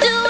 do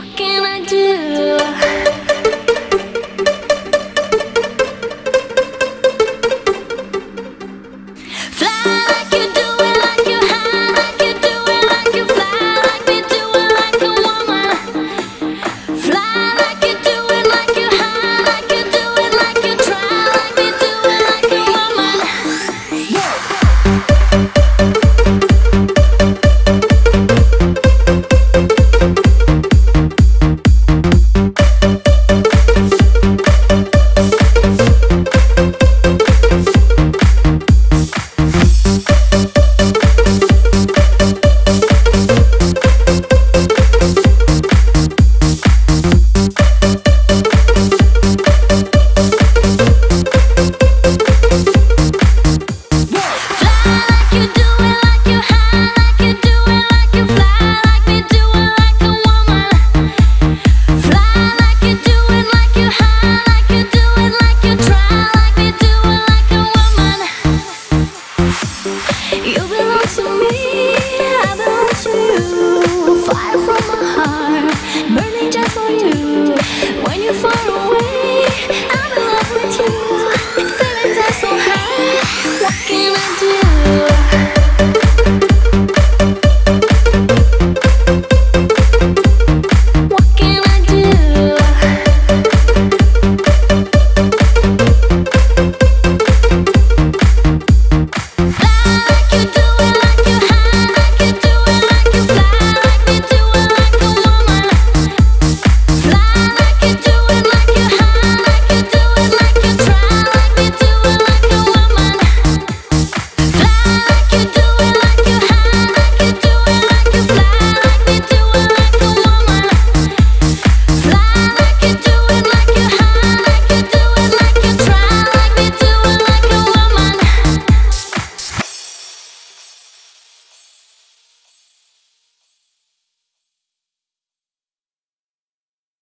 What can I do?